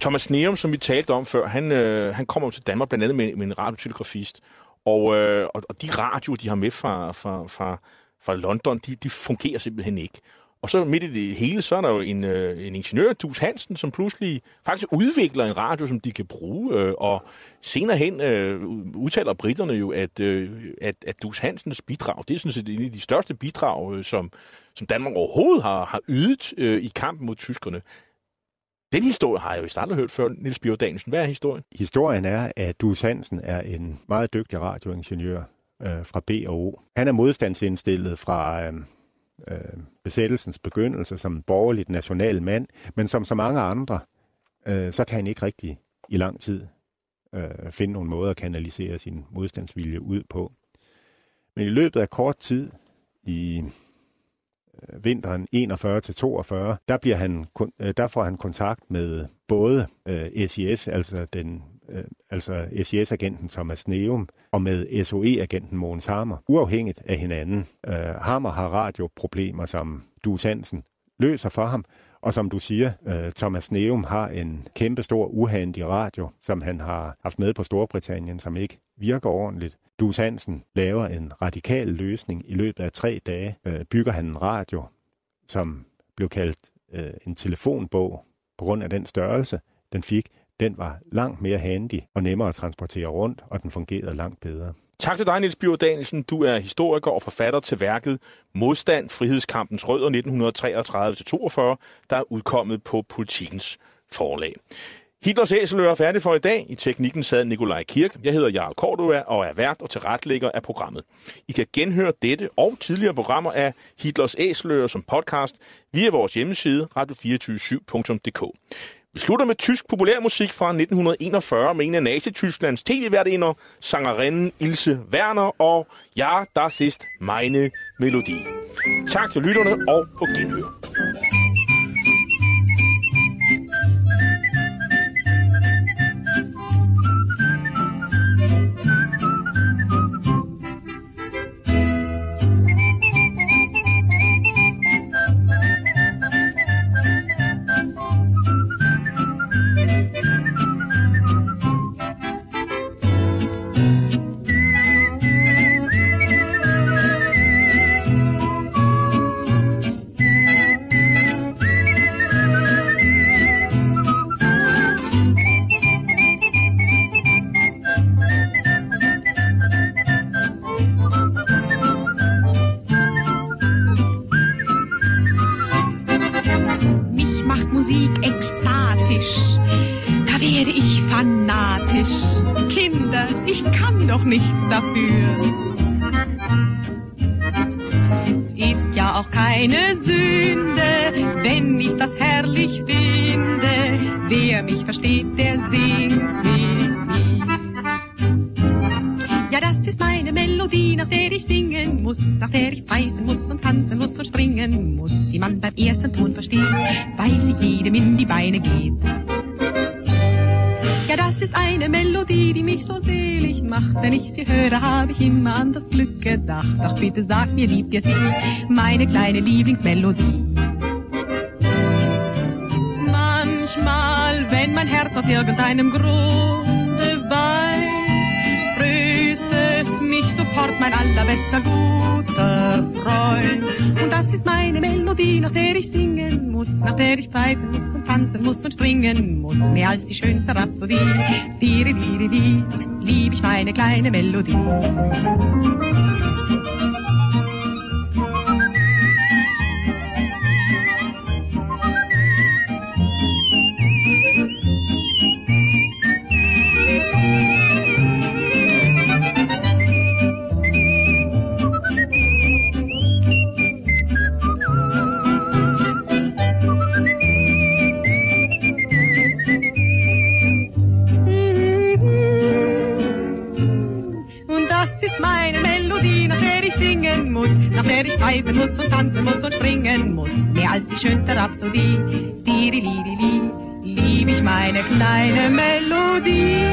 Thomas Neum, som vi talte om før, han, øh, han kommer til Danmark blandt andet med, med en radiotelegrafist. Og, øh, og, og de radioer, de har med fra, fra, fra, fra London, de, de fungerer simpelthen ikke. Og så midt i det hele, så er der jo en, øh, en ingeniør, Dus Hansen, som pludselig faktisk udvikler en radio, som de kan bruge. Øh, og senere hen øh, udtaler britterne jo, at, øh, at, at Dus Hansens bidrag, det er sådan set en af de største bidrag, øh, som, som Danmark overhovedet har, har ydet øh, i kampen mod tyskerne. Den historie har jeg jo aldrig hørt før, Niels Bjørn Danielsen. Hvad er historien? Historien er, at Dus Hansen er en meget dygtig radioingeniør øh, fra B og O. Han er modstandsindstillet fra øh, øh, besættelsens begyndelse som en borgerligt national mand, men som så mange andre, øh, så kan han ikke rigtig i lang tid øh, finde nogle måder at kanalisere sin modstandsvilje ud på. Men i løbet af kort tid, i øh, vinteren 41-42, der, bliver han, øh, der får han kontakt med både øh, SIS, altså den øh, altså SIS-agenten Thomas Neum, og med SOE-agenten Mogens Hammer, uafhængigt af hinanden. Øh, Hammer har radioproblemer, som Du Sansen løser for ham, og som du siger, øh, Thomas Neum har en kæmpe stor uhandig radio, som han har haft med på Storbritannien, som ikke virker ordentligt. Du Hansen laver en radikal løsning. I løbet af tre dage øh, bygger han en radio, som blev kaldt øh, en telefonbog på grund af den størrelse, den fik. Den var langt mere handy og nemmere at transportere rundt, og den fungerede langt bedre. Tak til dig, Niels Bjørn Danielsen. Du er historiker og forfatter til værket Modstand, Frihedskampens Rødder 1933-42, der er udkommet på Politikens forlag. Hitlers æseløer er færdig for i dag. I teknikken sad Nikolaj Kirk. Jeg hedder Jarl Cordua og er vært og tilretlægger af programmet. I kan genhøre dette og tidligere programmer af Hitlers æseløer som podcast via vores hjemmeside radio247.dk. Vi slutter med tysk populærmusik fra 1941 med en af Nazi-Tysklands tv-værtinder, sangerinden Ilse Werner og Ja, das ist meine Melodie. Tak til lytterne og på genhør. Nichts dafür. Es ist ja auch keine Sünde, wenn ich das herrlich finde. Wer mich versteht, der singt wie mich. Ja, das ist meine Melodie, nach der ich singen muss, nach der ich pfeifen muss und tanzen muss und springen muss, die man beim ersten Ton versteht, weil sie jedem in die Beine geht. Ist eine Melodie, die mich so selig macht. Wenn ich sie höre, habe ich immer an das Glück gedacht. Ach bitte sag mir, liebt ihr sie, meine kleine Lieblingsmelodie. Manchmal, wenn mein Herz aus irgendeinem Grunde mich sofort mein allerbester guter Freund. Und das ist meine Melodie, nach der ich singen muss, nach der ich pfeifen muss und tanzen muss und springen muss, mehr als die schönste Rhapsodie. Diri, diri, di, lieb ich meine kleine Melodie. Schönste Rhapsodie. Li, lieb ich meine kleine Melodie.